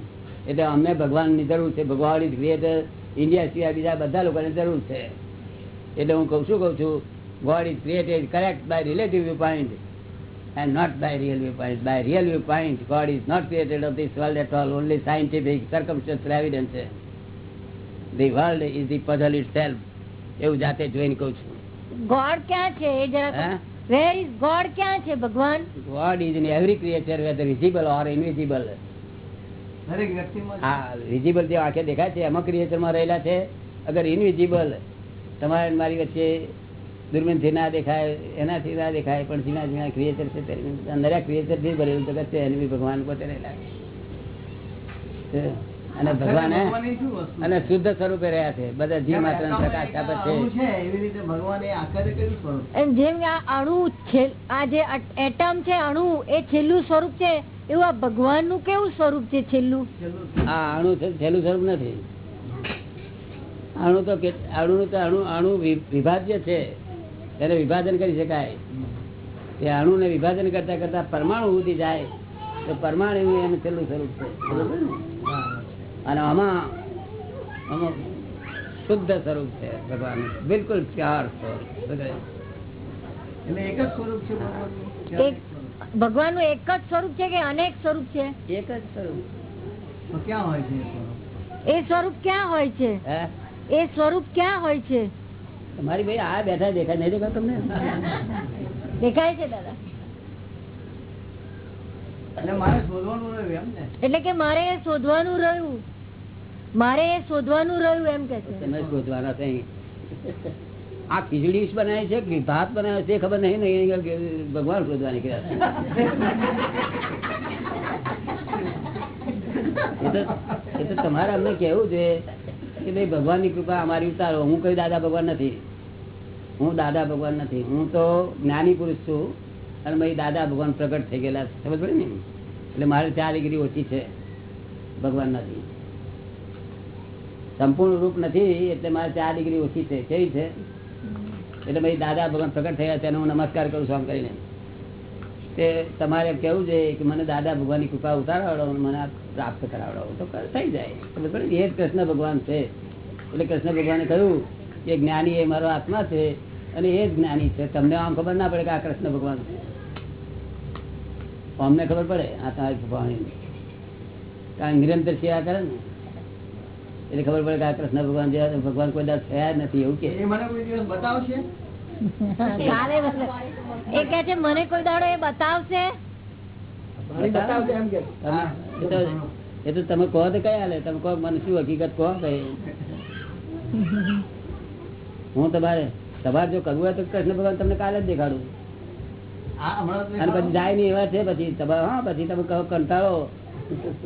એટલે અમને ભગવાનની જરૂર છે ભગવાન ઇઝ ક્રિએટર ઇન્ડિયા સિવાય બીજા બધા લોકોની જરૂર છે. એટલે હું કહું શું કહું છું God is created correct by relative viewpoint and not by real viewpoint. By real viewpoint, God is not created of this world at all, only scientific, circumstantial the world is the puzzle it itself. એવું જાતે જોઈને કઉ છું. God ક્યાં છે? Where is God ક્યાં છે ભગવાન? God is in every creature whether visible or invisible દરેક વ્યક્તિમાં છે. વિઝિબલ જે આંખે દેખાય છે એમાં ક્રિએચરમાં રહેલા છે. અગર ઇનવિઝિબલ તમારે મારી વચ્ચે દુર્બીનથી ના દેખાય એનાથી ના દેખાય પણ ઝીણા ઝીણા ક્રિએચર છે નર્યા ક્રિએચર ભરેલું જગત છે એની બી ભગવાન પોતે રહેલા છે. અને ભગવાન? અને શુદ્ધ સ્વરૂપે રહ્યા છે બધા જીવ માત્ર પ્રકાશ આપે છે અણુ છે? એવી રીતે ભગવાન એ આકારે કયું સ્વરૂપ? એમ જેમ આ અણુ આ જે એટમ છે અણુ એ છેલ્લું સ્વરૂપ છે એવું આ ભગવાનનું કેવું સ્વરૂપ છે છેલ્લું? આ અણુ છેલ્લું સ્વરૂપ નથી. અણુ તો અણુ તો અણુ અણુ વિભાજ્ય છે. તેને વિભાજન કરી શકાય. તે અણુ ને વિભાજન કરતા કરતા પરમાણુ સુધી જાય. તો પરમાણુ એનું છેલ્લું સ્વરૂપ છે. બરોબર ને? અને આમાં અમુક શુદ્ધ સ્વરૂપ છે ભગવાન બિલકુલ પ્યાર સ્વરૂપ એટલે એક જ સ્વરૂપ છે ભગવાનનું? કે એક ભગવાનનું એક જ સ્વરૂપ છે કે અનેક સ્વરૂપ છે? એક જ સ્વરૂપ. ક્યાં હોય છે એ સ્વરૂપ? ક્યાં હોય છે? એ સ્વરૂપ ક્યાં હોય છે? તમારી ભાઈ આ બેઠા દેખાય નહીં દેખાય તમને? દેખાય છે દાદા. એટલે મારે શોધવાનું રહ્યું એમ ને. એટલે કે મારે શોધવાનું રહ્યું. મારે એ શોધવાનું રહ્યું એમ કે તમે શોધવાના છે. આ ખીચડી બનાવે છે કે ભાત બનાવે છે ખબર નહીં ને ભગવાન શોધવા નીકળ્યા એ તો તમારે અમને કેવું છે કે ભાઈ ભગવાનની કૃપા અમારી ઉતારો. હું કઈ દાદા ભગવાન નથી. હું દાદા ભગવાન નથી. હું તો જ્ઞાની પુરુષ છું અને ભાઈ દાદા ભગવાન પ્રગટ થઈ ગયેલા ખબર પડી ને? એટલે મારે ચાર ડિગ્રી ઓછી છે. ભગવાન નથી. સંપૂર્ણ રૂપ નથી એટલે મારે ચાર ડિગ્રી ઓછી છે. કેવી છે? એટલે ભાઈ દાદા ભગવાન પ્રગટ થયા તેનો હું નમસ્કાર કરું છું આમ કરીને. તે તમારે કેવું છે કે મને દાદા ભગવાનની કૃપા ઉતારાવડો મને પ્રાપ્ત કરાવડો તો થઈ જાય? એ જ કૃષ્ણ ભગવાન છે. એટલે કૃષ્ણ ભગવાને કહ્યું કે જ્ઞાની એ મારો આત્મા છે અને એ જ જ્ઞાની છે. તમને આમ ખબર ના પડે કે આ કૃષ્ણ ભગવાન છે. અમને ખબર પડે આ તમારી ભગવાન કારણ નિરંતર સેવા કરે ને. એટલે ખબર પડે કે આ કૃષ્ણ ભગવાન જેવા ભગવાન કોઈ દાડ થયા નથી એવું કે. એ મને કોઈ દિવસ બતાવશે? એ કે છે મને કોઈ દાડો એ બતાવશે. પાણી બતાવશે એમ કે. તમે એ તો તમે કહો તો કયા લે તમે કહો મને શું હકીકત કહો કઈ હું તમારે તમારે જો કરવું હોય તો કૃષ્ણ ભગવાન તમને કાલે જ દેખાડું. આ હમણાં તો અને પછી જાય નહીં એવા છે પછી તમે હા પછી તમે કહો કંટાળો.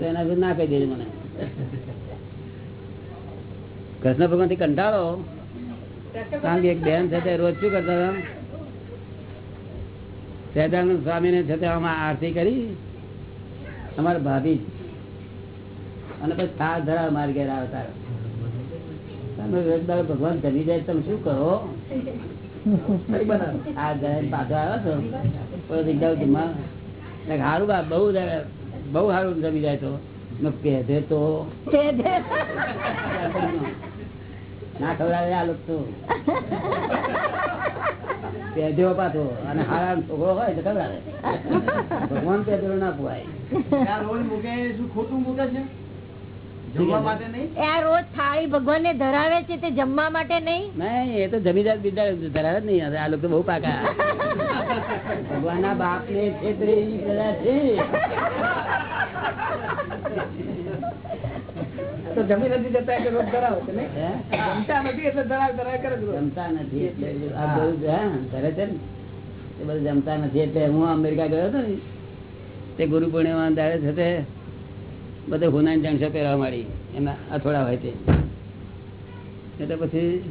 એના ના કહી દેજો મને. કૃષ્ણ ભગવાનથી કંટાળો? કારણ કે એક બેન છે તે રોજ શું કરતા હતા? સહેદાનંદ સ્વામી ને છે તે આમાં આરતી કરી. અમારા ભાભી. અને પછી થાળ ધરાવ મારી ઘેર આવતા. તમે એક દાડો ભગવાન જમી જાય તમે શું કરો? આ જયારે પાછો આવ્યો છો? જમવા હારું બા બહુ બહુ સારું જમી જાય તો. કે તો. ના ખવડાવે આ લોકો તો પાછો અને હારા છોકરો હોય તો ખવડાવે. ભગવાન ના પોવાય શું ખોટું મૂકે છે? ને ધરાવે છે તે જમવા માટે નહીં? નહીં એ તો જમીદાર બીજા ધરાવે જ નહીં. આ લોકો તો બહુ પાકા. ભગવાન ના બાપ ને છે. તો જમી નથી જતા એટલે રોજ ધરાવો છો જમતા નથી એટલે ધરાવ ધરાવ કરે જમતા નથી એટલે આ બધું હા, કરે છે ને? એ બધું જમતા નથી એટલે હું અમેરિકા ગયો હતો ને તે ગુરુ પૂર્ણિમા દાડે છે બધે હુનાની જણસો પહેરવા મારી એના અથોડા હોય તે. એટલે પછી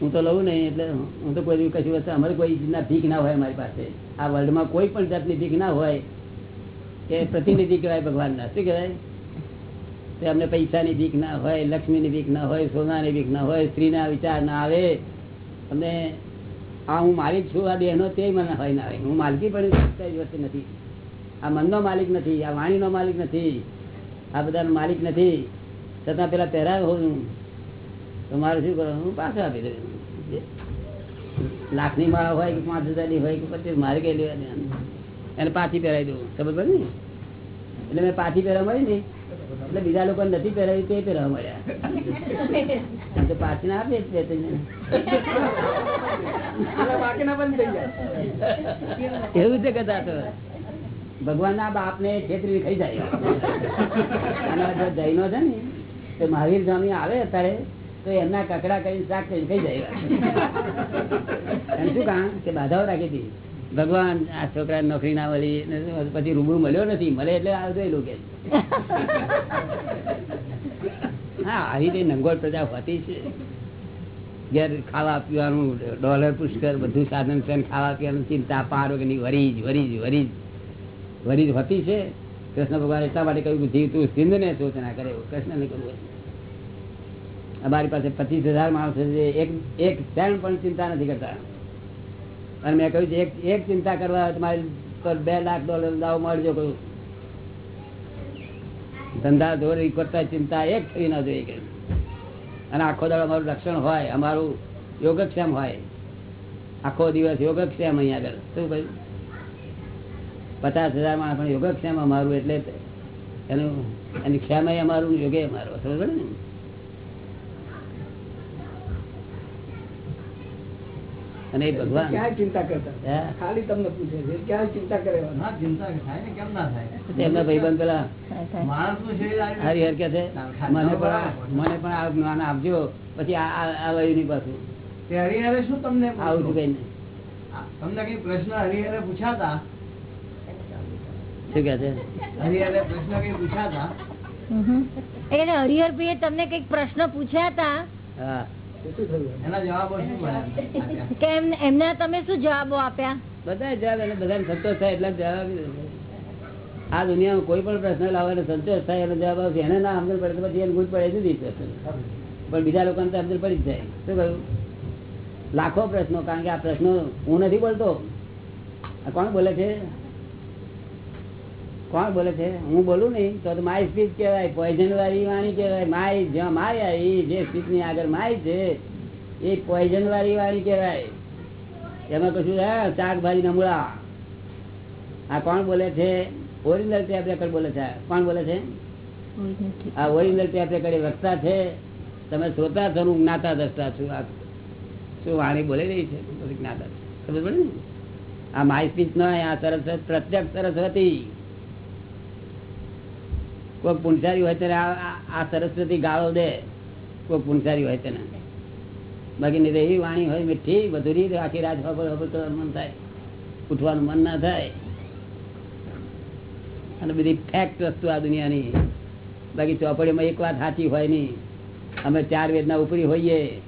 હું તો લઉં નહીં એટલે હું તો કોઈ કશું વસ્તુ અમારે કોઈ જાતના ભીખ ના હોય મારી પાસે. આ વર્લ્ડમાં કોઈ પણ જાતની ભીખ ના હોય કે પ્રતિનિધિ કહેવાય ભગવાનના. શું કહેવાય? તે અમને પૈસાની ભીખ ના હોય, લક્ષ્મીની ભીખ ના હોય, સોનાની ભીખ ના હોય, સ્ત્રીના વિચાર ના આવે. અને આ હું માલિક છું, આ દેહનો તે મને હોય ના હોય. હું માલકી પણ કઈ નથી. આ મનનો માલિક નથી, આ વાણીનો માલિક નથી, આ બધાનો માલિક નથી. છતાં પેલા પહેરાવ હોઉં તો મારે શું કરવાનું? હું પાછો આપી દઉં. લાખની માળા હોય કે પાંચ હજારની હોય કે પછી મારે કઈ લેવાની? એને પાછી પહેરાવી દઉં. ખબર પડે ને? એટલે મેં પાછી પહેરા મળી ને એટલે બીજા લોકો નથી પહેરાવી તે પહેરવા મળ્યા. તો પાછી ના આપે બે એવું છે કદા તો. ભગવાન ના બાપ ને છેતરી ખાઈ જાય. અને જો જૈનો છે ને તો મહાવીર સ્વામી આવે અત્યારે તો એમના કકડા કરીને શાક કરીને ખાઈ જાય. એમ શું કામ? કે બાધાઓ રાખી હતી ભગવાન, આ છોકરા નોકરી ના મળી પછી રૂબરૂ મળ્યો નથી. મળે એટલે આ એ કે હા આવી રીતે નંગોળ પ્રજા હોતી છે. ઘેર ખાવા પીવાનું, ડોલર પુષ્કર બધું સાધન છે ખાવા પીવાનું ચિંતા પાડો કે નહીં વરીજ વરીજ વરીજ વરીજ હોતી છે. કૃષ્ણ ભગવાન એટલા માટે કહ્યું જીવ તું સિંધ ને સૂચના કરે કૃષ્ણ ને કરવું અમારી પાસે પચીસ હજાર માણસો છે. એક એક ક્ષણ પણ ચિંતા નથી કરતા. અને મેં કહ્યું, એક એક ચિંતા કરવા તમારી બે લાખ ડોલર દાવ મળજો કહ્યું ધંધા ધોરી કરતા ચિંતા એક થઈ ના જોઈએ અને આખો દાડો અમારું રક્ષણ હોય, અમારું યોગક્ષેમ હોય. આખો દિવસ યોગક્ષેમ અહીંયા આગળ. શું કહ્યું? પચાસ હજાર માણસ પણ યોગક્ષેમ અમારું એટલે એનું એની ક્ષેમ અમારું, યોગે અમારો. સમજ ને? અને એ ભગવાન ચિંતા કરતા? ખાલી તમને પૂછે છે ક્યાંય ચિંતા કરે? ના ચિંતા થાય ને કેમ ના થાય? એમના ભાઈબંધ પેલા માણસનું શરીર કે છે મને પણ મને પણ આ જ્ઞાન આપજો પછી આ ની પાછું. તે હરિહરે શું તમને આવું છું પૂછ્યું? કઈ તમને કઈ પ્રશ્ન હરિહરે પૂછાતા? શું કે છે? હરિહરે પ્રશ્ન કઈ પૂછાતા? એ ભાઈ તમને કંઈક પ્રશ્ન પૂછ્યા હતા? હા તો શું થયું એના જવાબો શું મળ્યા? કે એમ- એમના તમે શું જવાબો આપ્યા? બધા જવાબ એને બધાને સંતોષ થાય એટલા જવાબ આ દુનિયામાં કોઈ પણ પ્રશ્ન લાવે સંતોષ થાય એનો જવાબ આવશે એને ના સમજણ પડે તો પછી એને ગુજ પડે જુદી પણ બીજા લોકોને તો સમજણ પડી જ જાય. શું કહ્યું? લાખો પ્રશ્નો કારણ કે આ પ્રશ્નો હું નથી બોલતો. કોણ બોલે છે? કોણ બોલે છે? હું બોલું નહીં, તો મારી સ્પીચ કહેવાય પોઈઝન વાળી વાણી કહેવાય માય જ્યાં માય આવી, જે સ્પીચની આગળ માય છે, એ પોઈઝન વાળી વાણી કહેવાય. એમાં કશું હા શાકભાજી ના મૂળા. આ કોણ બોલે છે? ઓરિજિનલ ટેપ રેકર્ડ બોલે છે. કોણ બોલે છે? આ ઓરિજિનલ ટેપ રેકર્ડ વક્તા છે. તમે શ્રોતા છો, હું જ્ઞાતા દસતા છું. આ શું વાણી બોલી રહી છે? જ્ઞાતા. ખબર પડે ને? આ માય સ્પીચ ન આ સરસ પ્રત્યક્ષ સરસ્વતી કોઈ પુંસારી હોય ત્યારે આ- સરસ્વતી ગાળો દે. કોઈ પુંસારી હોય તેને. બાકી નહીં એવી વાણી હોય મીઠી, મધુરી આખી રાત થાય. ઉઠવાનું મન ના થાય. અને બધી ફેક્ટ વસ્તુ આ દુનિયાની. બાકી ચોપડીમાં એક વાત સાચી હોય નહીં. અમે ચાર વેદના ઉપરી હોઈએ.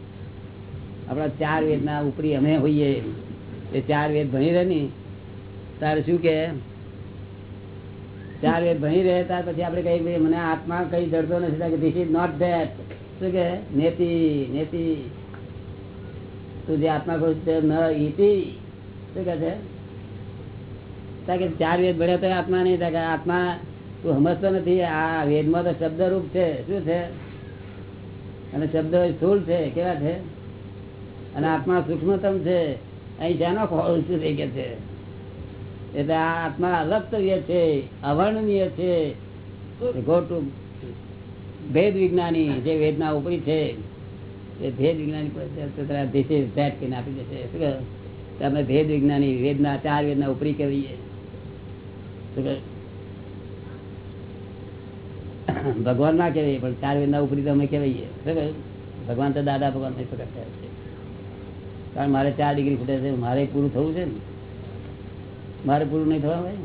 આપણા ચાર વેદના ઉપરી અમે હોઈએ. એ ચાર વેદ ભણી રહે ને તારે શું કે? ચાર ભણી રહેતા પછી આપણે કઈ મને આત્મા કઈ જડતો નથી ધીસ ઇઝ નોટ ધેટ શું કે નેતિ નેતિ. તું જે આત્મા કહું તે ન ઈતિ. શું કે છે? કે ચાર વેદ ભણ્યા તો આત્મા નહીં તાકે આત્મા તું સમજતો નથી. આ વેદમાં તો શબ્દરૂપ છે. શું છે? અને શબ્દ સ્થૂળ છે. કેવા છે? અને આત્મા સૂક્ષ્મતમ છે. અહીં જાનો ખોળ શું થઈ ગયા છે? એટલે આ આત્મા અલક્તવ્ય છે, અવર્ણનીય છે. ગોટું ભેદ વિજ્ઞાની જે વેદના ઉપરી છે, એ ભેદ વિજ્ઞાની ધીસ આપી દેશે. શું કહે? તો ભેદ વિજ્ઞાની, વેદના, ચાર વેદના ઉપરી કહીએ ભગવાન ના કહેવાય, પણ ચાર વેદના ઉપરી તો અમે કહેવાઈએ? ભગવાન તો દાદા ભગવાન નહીં છે કારણ મારે ચાર ડિગ્રી ખૂટે છે, મારે પૂરું થવું છે ને. મારે પૂરું નહીં થવા હોય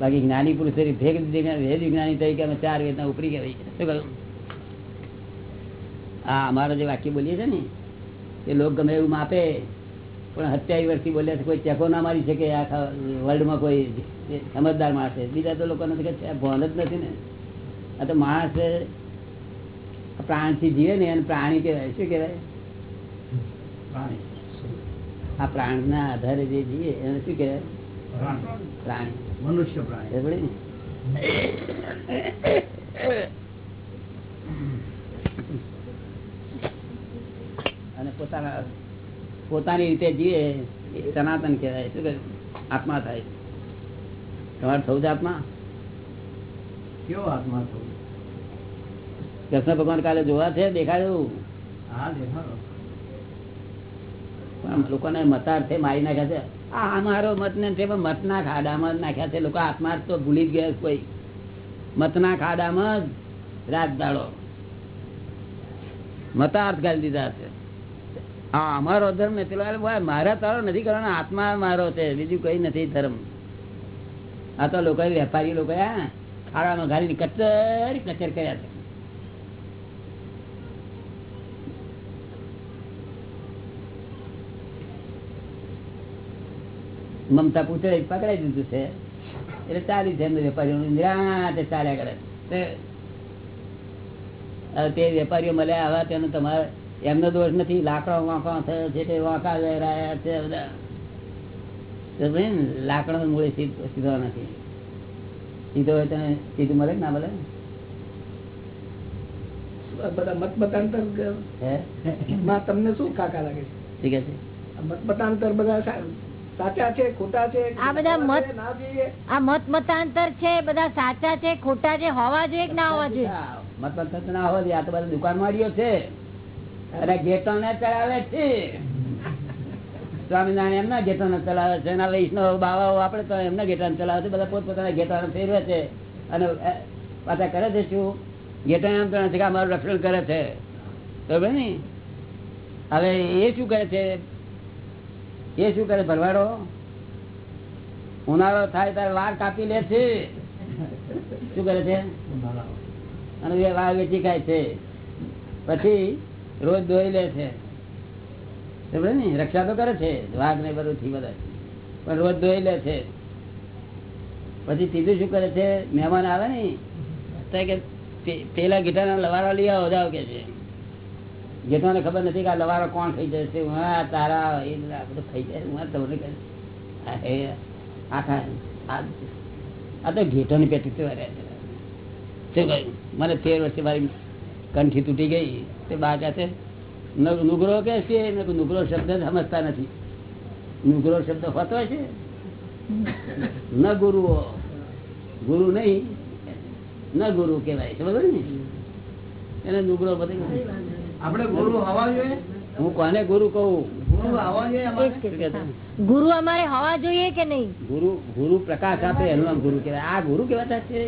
બાકી જ્ઞાની પુરુષ ભેગ વિજ્ઞાની તરીકે અમે ચાર વેદના ઉપરી ગયા શું કહ્યું? હા અમારો જે વાક્ય બોલીએ છીએ ને એ લોક ગમે એવું માપે પણ સત્યાવીસ વર્ષથી બોલ્યા છે કોઈ ચેકો ના મારી શકે આખા વર્લ્ડમાં કોઈ સમજદાર માણસ છે. બીજા તો લોકોને નથી કઈ જ નથી ને. આ તો માણસ પ્રાણથી જીવે ને એને પ્રાણી કહેવાય. શું કહેવાય? પ્રાણી. આ પ્રાણના આધારે જે જીવે એને શું કહેવાય? પ્રાણી. મનુષ્ય પ્રાણી? અને પોતાના પોતાની રીતે જીવે સનાતન કહેવાય. શું કે આત્મા થાય. તમારે થવું છે આત્મા? કેવો આત્મા થવું? કૃષ્ણ ભગવાન કાલે જોવા છે? દેખાયું? હા દેખાડો પણ લોકોને છે મારી નાખ્યા છે. આ અમારો મત ને તે પણ મતના ખાડામાં નાખ્યા છે. લોકો આત્મા તો ભૂલી જ ગયા કોઈ. મતના ખાડામાં જ રાત દાડો મતાર્થ ગાલી દીધા છે. હા અમારો ધર્મ ને પેલો અરે ભાઈ મારા તારો નથી કરવાનો, આત્મા મારો છે. બીજું કઈ નથી ધર્મ. આ તો લોકો વેપારી લોકો ખાડામાં ઘાલીને કચર કચર કર્યા છે. મમતા પૂછે પકડાઈ દીધું છે. એટલે ચાલી છે વેપારીઓ. નિરાતે ચાલ્યા કરે તે- વેપારીઓ મળ્યા આવા તેનો તમારે એમનો દોષ નથી. લાકડો વાંકા થયો છે તે વાંકા રહ્યા છે બધા. લાકડો મૂળે સીધ- સીધો નથી. સીધો હોય તને સીધું મળે ના મળે? બધા મત મતાંતર તમને શું કાકા લાગે છે? ઠીક છે? મત મતાંતર બધા સા- સાચા છે ખોટા છે આ બધા મત- ના આ મત મતાંતર છે બધા સાચા છે ખોટા છે હોવા જોઈએ કે ના હોવા જોઈએ? મતલબ ના હોવા જોઈએ આ તો બધા દુકાન વાળીઓ છે. અરે ગેટો ને ચડાવે છે. સ્વામિનારાયણ એમના ગેટો ને ચલાવે છે અને વૈષ્ણવ બાવાઓ આપડે તો એમના ગેટા ને ચલાવે છે બધા પોતપોતાના ગેટો ફેરવે છે. અને પાછા કરે છે શું? ગેટો એમ તો નથી કે અમારું રક્ષણ કરે છે. બરોબર ને. હવે એ શું કરે છે? એ શું કરે ભરવાડો? ઉનાળો થાય ત્યારે વાર કાપી લે છે. શું કરે છે? અને વાળ વેચી ખાય છે. પછી રોજ ધોઈ લે છે. ને? રક્ષા તો કરે છે. વાઘ ને બધું થી બધા. પણ રોજ ધોઈ લે છે. પછી સીધું શું કરે છે? મહેમાન આવે ને? કે પેલા ગીટાના લવારા લઈ આવો જાવ કે છે. ગીટાને ખબર નથી કે આ લવારો કોણ છે? હા તારા એ બધા ખાઈ જાય. હું તમને આ તો ઘેટોની પેટી તો મને તેર વર્ષે મારી કંઠી તૂટી ગઈ. તે બા કહે નુગરો કે છે? નુગરો શબ્દ સમજતા નથી. નુગરો શબ્દ હોતો છે ન ગુરુઓ. ગુરુ નહીં. ન ગુરુ કહેવાય બરાબર ને? એને નુગરો બધું આપણે ગુરુ હોવા જોઈએ? હું કોને ગુરુ કહું? ગુરુ હોવા જોઈએ અમારે? હોવા જોઈએ કે નહીં? ગુરુ ગુરુ પ્રકાશ આપે એનું નામ ગુરુ કહેવાય. આ ગુરુ કહેવાતા છે.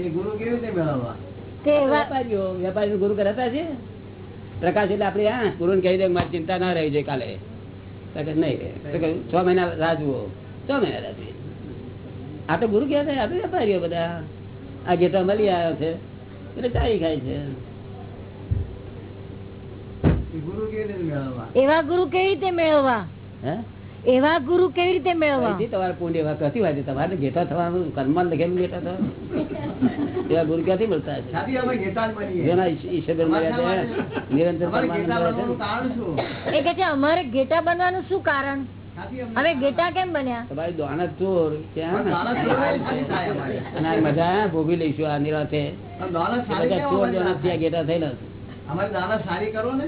એ ગુરુ કેવી રીતે મેળવવા? વેપારીઓ વેપારી ગુરુ કરાતા છે? પ્રકાશ એટલે આપડે હા ગુરુ કહી દે મારી ચિંતા ના રહી જાય કાલે. નહીં છ મહિના રાહ જુઓ. છ મહિના રાહ જોઈએ આ તો ગુરુ કહેવાય આ તો વેપારીઓ બધા. આ ગેટા મળી આવ્યો છે. એટલે ચારી ખાય છે એ ગુરુ કેવી રીતે મેળવવા એવા ગુરુ કેવી રીતે મેળવવા? એવા ગુરુ કેવી રીતે મેળવવા? તમારે પુણ્ય એવા કથી હોય તમારે ઘેટા થવાનું કર્મમાં લખેલું ઘેટા થવાનું? એવા ગુરુ ક્યાંથી મળતા હશે? એ કે છે અમારે ઘેટા બનવાનું શું કારણ? કેમ બન્યા? તમારી ચોર આ મજા ભોગવી લઈશું આ નિરાતે. ચોર ત્યાં ઘેટા થયેલા અમારે અમારી સારી કરો ને.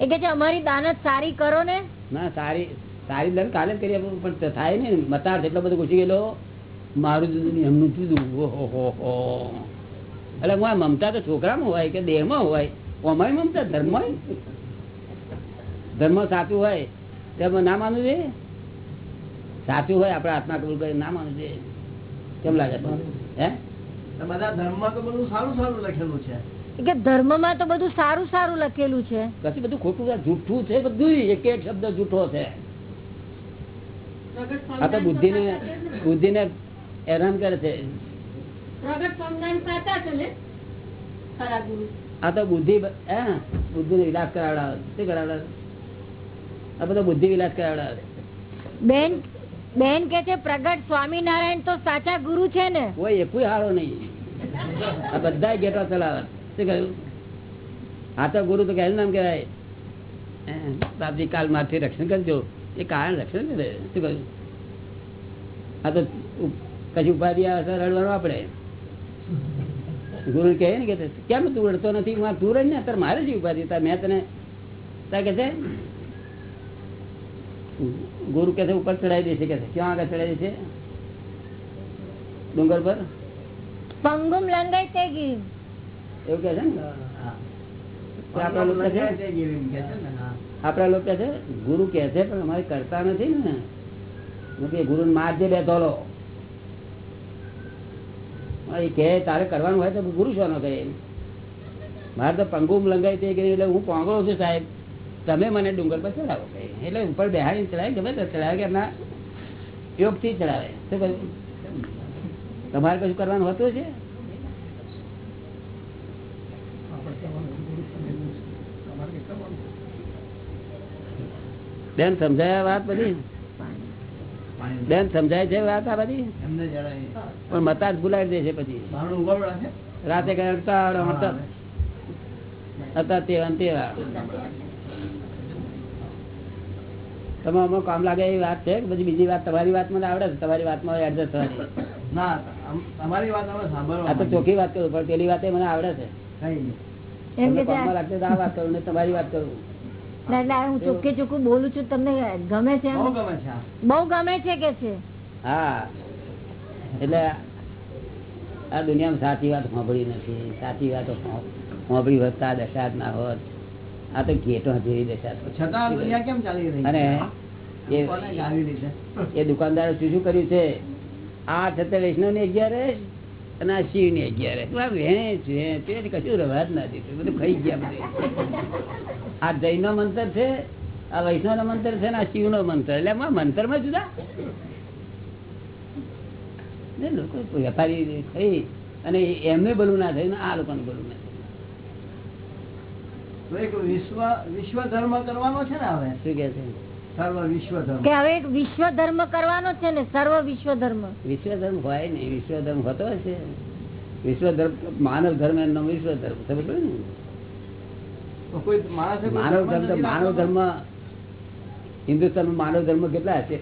એ કે છે અમારી દાનત સારી કરો ને. ના સારી સારી દર કાલે કરી આપું પણ થાય ને. મતાર એટલો બધો ઘૂસી ગયેલો. મારું જુદું એમનું જુદું ઓહો હો હો. એટલે હું આ મમતા તો છોકરામાં હોય કે દેહમાં હોય? ઓમાય મમતા? ધર્મ ધર્મ સાચું હોય તેમાં ના માનવું છે? સાચું હોય આપણે આત્મા કબૂલ કરી ના માનવું છે. કેમ લાગે? હે? તો બધા ધર્મ તો બધું સારું સારું લખેલું છે. કે ધર્મમાં તો બધું સારું સારું લખેલું છે. પછી બધું ખોટું છે જૂઠું છે બધું એક એક શબ્દ જૂઠો છે. આ તો બુદ્ધિને બુદ્ધિને હેરાન કરે છે. આ તો બુદ્ધિ હે બુદ્ધિ નો વિલાસ કરાવડાવે શું કરાવડાવે આ બધો બુદ્ધિ વિલાસ કરાવડાવે બેન બેન કે છે પ્રગટ સ્વામિનારાયણ તો સાચા ગુરુ છે ને? કોઈ એકુય હારો નહીં. આ બધા ગેટો ચલાવે શું કહ્યું તો ગુરુ તો કહેલું નામ કહેવાય. બાપજી, કાલ મારથી રક્ષણ કરજો. એ કારણ રક્ષણ કરે. શું કહ્યું? આ તો કશું ઉપાધિ આવે રડવાનું આપણે ગુરુ કહે ને કે કેમ તું રડતો નથી? હું તું રડ ને, અત્યારે મારે જ ઉપાધિ? મેં તને, તાર કે છે? ગુરુ કે છે, ઉપર ચડાવી દેશે, કે ક્યાં આગળ ચડાવી દેશે? ડુંગર પર? પંગુમ લંગાઈ તે ગઈ એવું કે છે? ને આપડા લોકો છે ગુરુ કે છે પણ અમારે કરતા નથી ને. હું કે ગુરુ મારજે બે તોલો હા, એ કે તારે કરવાનું હોય તો ગુરુ શોનો કહે. મારે તો પંગુમ લંગાઈ તે એટલે હું પોંગળો છું સાહેબ. તમે મને ડુંગર પર ચડાવો એટલે ઉપર બેહાડી ચડાવે ગમે તો ચડાવે કે એમના યોગથી ચડાવે. શું તમારે કશું કરવાનું હોતું છે બેન સમજાય વાત બધી? બેન સમજાય છે વાત આ બધી? પણ મતા જ ભૂલાવી દે છે પછી. બારણું ઉગાવડા છે? રાતે કઈ અડતા હતા તેવા તેવા તમે અમુક કામ લાગે એવી વાત છે પછી બીજી વાત તમારી વાત મને આવડે છે તમારી વાતમાં એડજસ્ટ થવાની. ના તમારી વાત અમે સાંભળવા આ તો ચોખ્ખી વાત કરું પણ પેલી વાત મને આવડે છે. એમ કે કામમાં લાગશે આ વાત કરું ને તમારી વાત કરું. ના, એટલે આ હું ચોખ્ખે ચોખ્ખું બોલું છું તમને ગમે છે બહુ ગમે છે આ. બહુ ગમે છે કે છે? હા. એટલે આ દુનિયામાં સાચી વાત સાંભળી નથી. સાચી વાતો સાંભળી વધતા દશા ના હોત. આ તો ઘેટો જેવી દશા છતાં દુનિયા કેમ ચાલી રહી અને એ દુકાનદારે શું શું કર્યું છે? આ છતાં વૈષ્ણવ ને અગિયાર અને આ શિવની અગિયાર કશું રવા જ નથી બધું ખાઈ ગયા બધું. આ જૈન નો મંત્ર છે આ વૈષ્ણવ નો મંત્ર છે ને આ શિવ નો મંત્ર. એટલે મંત્રમાં જુદા. લોકો વેપારી થઈ અને એમને બોલવું ના થયું ને આ લોકોને બોલવું ના થયું. વિશ્વ વિશ્વ ધર્મ કરવાનો છે ને હવે શું કે છે? સર્વ વિશ્વ ધર્મ કે હવે વિશ્વ ધર્મ કરવાનો છે ને સર્વ વિશ્વ ધર્મ વિશ્વ ધર્મ હોય ને વિશ્વ ધર્મ હોતો હશે. વિશ્વ ધર્મ માનવ ધર્મ એમનો વિશ્વ ધર્મ સમજ ને? માનવ ધર્મ તો માનવ ધર્મ હિન્દુસ્તાન માનવ ધર્મ કેટલા છે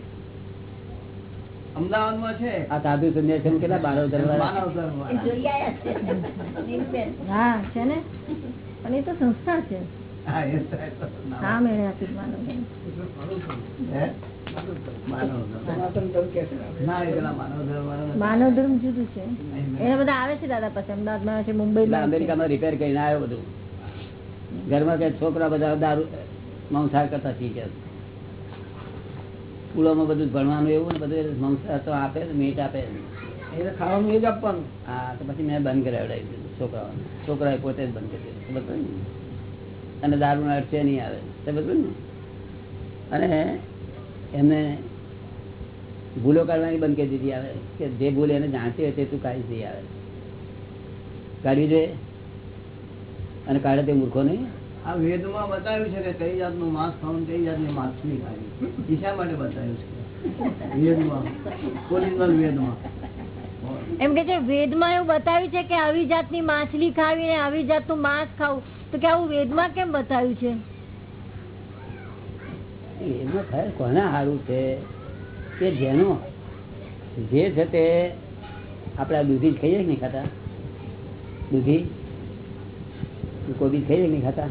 અમદાવાદમાં છે. આ સાધુ સંન્યાસી કેટલા માનવ ધર્મ માનવ ધર્મ હા છે ને? પણ એ તો સંસ્થા છે. એ એ માનવ ધર્મ. છે એ જુદું છે એને બધા આવે છે દાદા પાસે અમદાવાદમાં છે મુંબઈમાં. અમેરિકામાં રિપેર કરીને આવ્યો બધું ઘરમાં કઈ છોકરા બધા દારૂ મંસાર કરતા શીખ્યા સ્કૂલોમાં બધું ભણવાનું એવું ને બધું મંસાર તો આપે ને મીટ આપે એટલે ખાવાનું એ જ આપવાનું. હા તો પછી મેં બંધ કરાવડાવી દીધું છોકરાઓને. છોકરાએ પોતે જ બંધ કરી દીધું. ને અને દારૂ અડચે નહીં આવે. ને અને એમને ભૂલો કાઢવાની બંધ કરી દીધી આવે. કે જે ભૂલ એને જાણતી હોય તે તું કાઢી દઈ આવે. કાઢવી જોઈએ. અને કાઢે તે મૂર્ખો નહીં. આ વેદમાં બતાવ્યું છે કે કઈ જાતનું માંસ ખાવું કઈ જાતની માછલી ખાવી. ઈશા માટે બતાવ્યું છે? વેદમાં. ઓરિજિનલ વેદમાં? એમ કે છે વેદમાં એવું બતાવ્યું છે કે આવી જાતની માછલી ખાવી ને આવી જાતનું માંસ ખાવું. તો કે આવું વેદમાં કેમ બતાવ્યું છે? એમાં ખરેખર કોને સારું છે? કે જેનો, જે છે તે આપણે દૂધી ખાઈએ નહીં ખાતા? દૂધી? કોબી ખાઈએ નહીં ખાતા?